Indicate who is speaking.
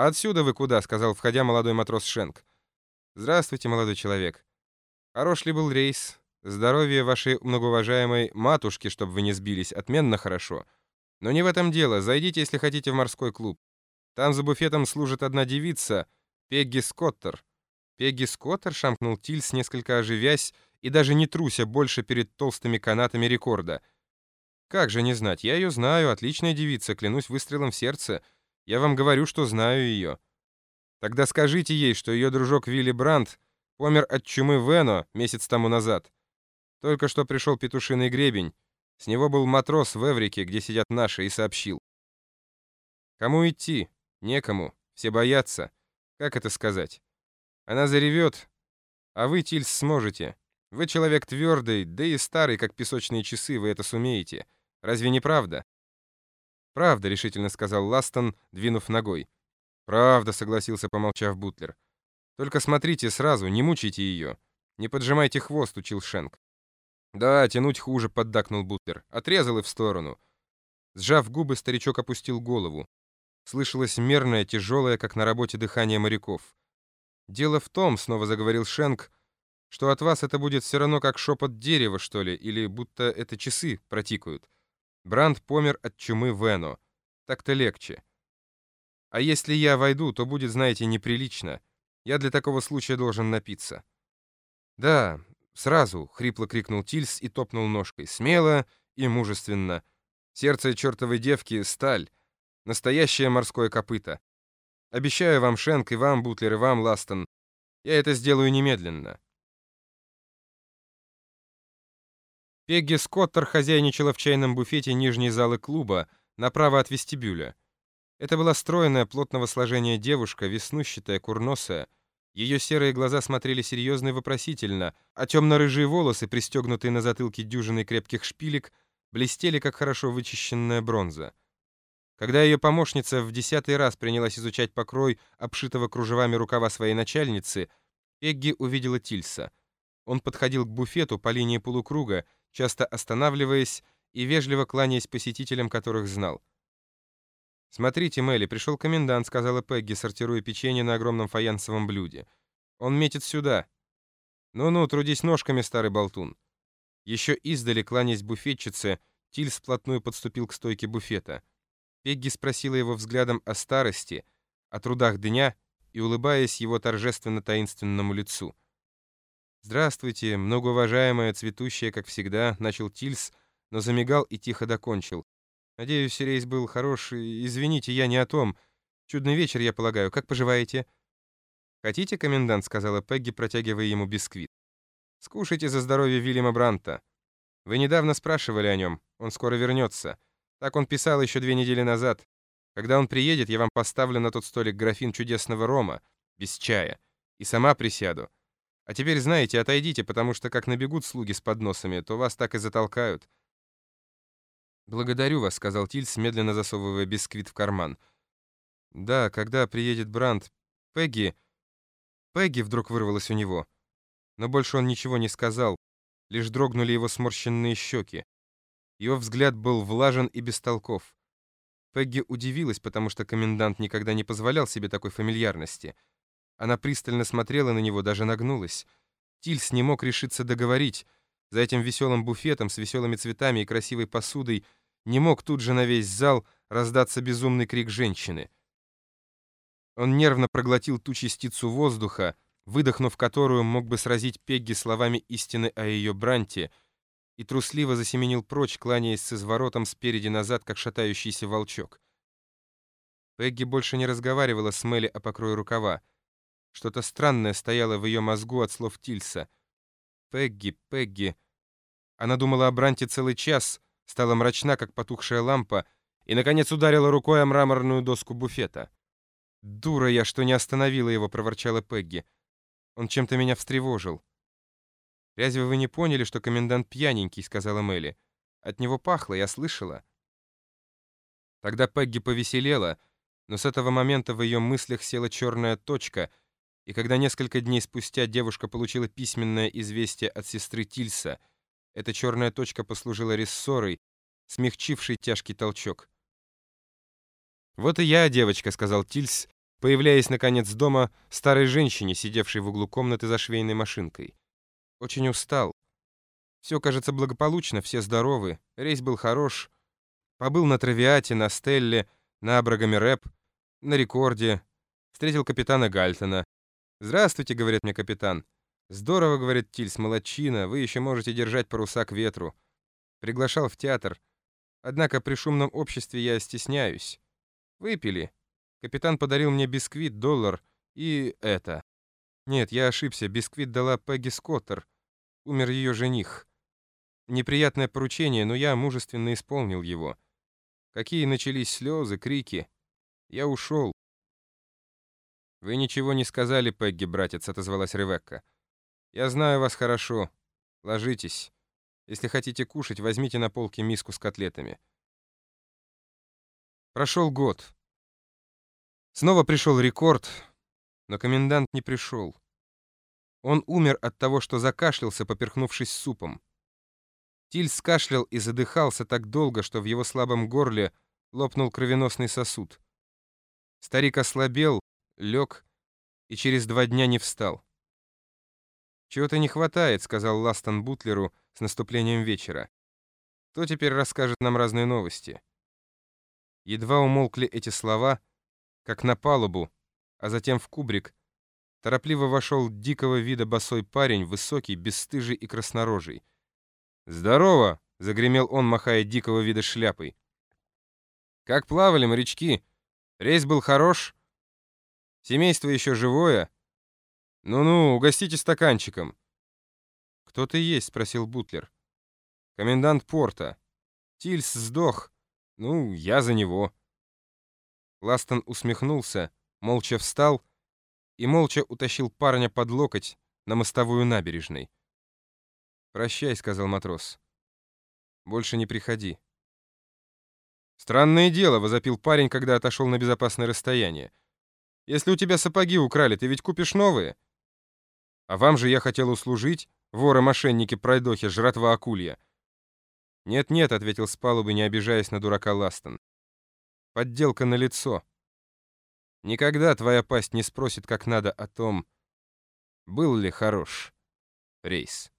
Speaker 1: «А отсюда вы куда?» — сказал, входя молодой матрос Шенк. «Здравствуйте, молодой человек. Хорош ли был рейс? Здоровье вашей многоуважаемой матушки, чтобы вы не сбились, отменно хорошо. Но не в этом дело. Зайдите, если хотите, в морской клуб. Там за буфетом служит одна девица, Пегги Скоттер». Пегги Скоттер шамкнул Тильс, несколько оживясь и даже не труся больше перед толстыми канатами рекорда. «Как же не знать? Я ее знаю, отличная девица, клянусь выстрелом в сердце». Я вам говорю, что знаю ее. Тогда скажите ей, что ее дружок Вилли Брандт помер от чумы в Эно месяц тому назад. Только что пришел петушиный гребень. С него был матрос в Эврике, где сидят наши, и сообщил. Кому идти? Некому. Все боятся. Как это сказать? Она заревет, а вы, Тильс, сможете. Вы человек твердый, да и старый, как песочные часы, вы это сумеете. Разве не правда? «Правда», — решительно сказал Ластон, двинув ногой. «Правда», — согласился, помолчав Бутлер. «Только смотрите сразу, не мучайте ее. Не поджимайте хвост», — учил Шенк. «Да, тянуть хуже», — поддакнул Бутлер. Отрезал и в сторону. Сжав губы, старичок опустил голову. Слышалось мерное, тяжелое, как на работе дыхание моряков. «Дело в том», — снова заговорил Шенк, «что от вас это будет все равно как шепот дерева, что ли, или будто это часы протикают». Бранд помер от чумы Вено. Так-то легче. А если я войду, то будет, знаете, неприлично. Я для такого случая должен напиться. Да, сразу, хрипло крикнул Тильс и топнул ножкой. Смело и мужественно. Сердце чертовой девки — сталь. Настоящее морское копыто. Обещаю вам, Шенк, и вам, Бутлер, и вам, Ластон. Я это сделаю немедленно. Пегги Скоттер хозяйничала в чайном буфете нижней залы клуба, направо от вестибюля. Это была стройная, плотного сложения девушка, веснущатая, курносая. Ее серые глаза смотрели серьезно и вопросительно, а темно-рыжие волосы, пристегнутые на затылке дюжиной крепких шпилек, блестели, как хорошо вычищенная бронза. Когда ее помощница в десятый раз принялась изучать покрой обшитого кружевами рукава своей начальницы, Пегги увидела Тильса. Он подходил к буфету по линии полукруга, часто останавливаясь и вежливо кланяясь посетителям, которых знал. «Смотрите, Мелли, пришел комендант», — сказала Пегги, сортируя печенье на огромном фаянсовом блюде. «Он метит сюда». «Ну-ну, трудись ножками, старый болтун». Еще издали, кланяясь буфетчице, Тиль сплотную подступил к стойке буфета. Пегги спросила его взглядом о старости, о трудах дня и улыбаясь его торжественно-таинственному лицу. «Здравствуйте, многоуважаемая, цветущая, как всегда», — начал Тильс, но замигал и тихо докончил. «Надеюсь, рейс был хороший. Извините, я не о том. Чудный вечер, я полагаю. Как поживаете?» «Хотите, комендант?» — сказала Пегги, протягивая ему бисквит. «Скушайте за здоровье Вильяма Бранта. Вы недавно спрашивали о нем. Он скоро вернется. Так он писал еще две недели назад. Когда он приедет, я вам поставлю на тот столик графин чудесного рома, без чая, и сама присяду». А теперь, знаете, отойдите, потому что как набегут слуги с подносами, то вас так и затолкают». «Благодарю вас», — сказал Тильс, медленно засовывая бисквит в карман. «Да, когда приедет Бранд, Пегги...» Пегги вдруг вырвалась у него. Но больше он ничего не сказал, лишь дрогнули его сморщенные щеки. Его взгляд был влажен и бестолков. Пегги удивилась, потому что комендант никогда не позволял себе такой фамильярности — она пристально смотрела на него, даже нагнулась. Тильс не мог решиться договорить. За этим веселым буфетом с веселыми цветами и красивой посудой не мог тут же на весь зал раздаться безумный крик женщины. Он нервно проглотил ту частицу воздуха, выдохнув которую мог бы сразить Пегги словами истины о ее бранте, и трусливо засеменил прочь, кланяясь с изворотом спереди назад, как шатающийся волчок. Пегги больше не разговаривала с Мелли о покрое рукава. Что-то странное стояло в ее мозгу от слов Тильса. «Пегги, Пегги». Она думала о Бранте целый час, стала мрачна, как потухшая лампа, и, наконец, ударила рукой о мраморную доску буфета. «Дура я, что не остановила его», — проворчала Пегги. «Он чем-то меня встревожил». «Разве вы не поняли, что комендант пьяненький?» — сказала Мелли. «От него пахло, я слышала». Тогда Пегги повеселела, но с этого момента в ее мыслях села черная точка — и когда несколько дней спустя девушка получила письменное известие от сестры Тильса, эта черная точка послужила рессорой, смягчившей тяжкий толчок. «Вот и я, девочка», — сказал Тильс, появляясь, наконец, дома старой женщине, сидевшей в углу комнаты за швейной машинкой. Очень устал. Все, кажется, благополучно, все здоровы, рейс был хорош. Побыл на Травиате, на Стелле, на Абрагаме Рэп, на Рекорде. Встретил капитана Гальтона. «Здравствуйте», — говорит мне капитан. «Здорово», — говорит Тильс, молодчина, вы еще можете держать паруса к ветру. Приглашал в театр. Однако при шумном обществе я стесняюсь. Выпили. Капитан подарил мне бисквит, доллар и это. Нет, я ошибся, бисквит дала Пегги Скоттер. Умер ее жених. Неприятное поручение, но я мужественно исполнил его. Какие начались слезы, крики. Я ушел. «Вы ничего не сказали, Пегги, братец», — отозвалась Ревекка. «Я знаю вас хорошо. Ложитесь. Если хотите кушать, возьмите на полке миску с котлетами». Прошел год. Снова пришел рекорд, но комендант не пришел. Он умер от того, что закашлялся, поперхнувшись супом. Тиль скашлял и задыхался так долго, что в его слабом горле лопнул кровеносный сосуд. Старик ослабел, лег и через два дня не встал. «Чего-то не хватает», — сказал Ластон Бутлеру с наступлением вечера. «Кто теперь расскажет нам разные новости?» Едва умолкли эти слова, как на палубу, а затем в кубрик, торопливо вошел дикого вида босой парень, высокий, бесстыжий и краснорожий. «Здорово!» — загремел он, махая дикого вида шляпой. «Как плавали, морячки? Рейс был хорош? Семейство еще живое? Ну-ну, угостите стаканчиком». «Кто ты есть?» — спросил Бутлер. «Комендант порта. Тильс сдох. Ну, я за него». Ластон усмехнулся, молча встал и молча утащил парня под локоть на мостовую набережной. «Прощай», — сказал матрос. «Больше не приходи». «Странное дело», — возопил парень, когда отошел на безопасное расстояние. «Если у тебя сапоги украли, ты ведь купишь новые?» «А вам же я хотел услужить, воры-мошенники, пройдохи, жратва акулья». «Нет-нет», — ответил с палубы, не обижаясь на дурака Ластон. «Подделка на лицо. Никогда твоя пасть не спросит как надо о том, был ли хорош рейс.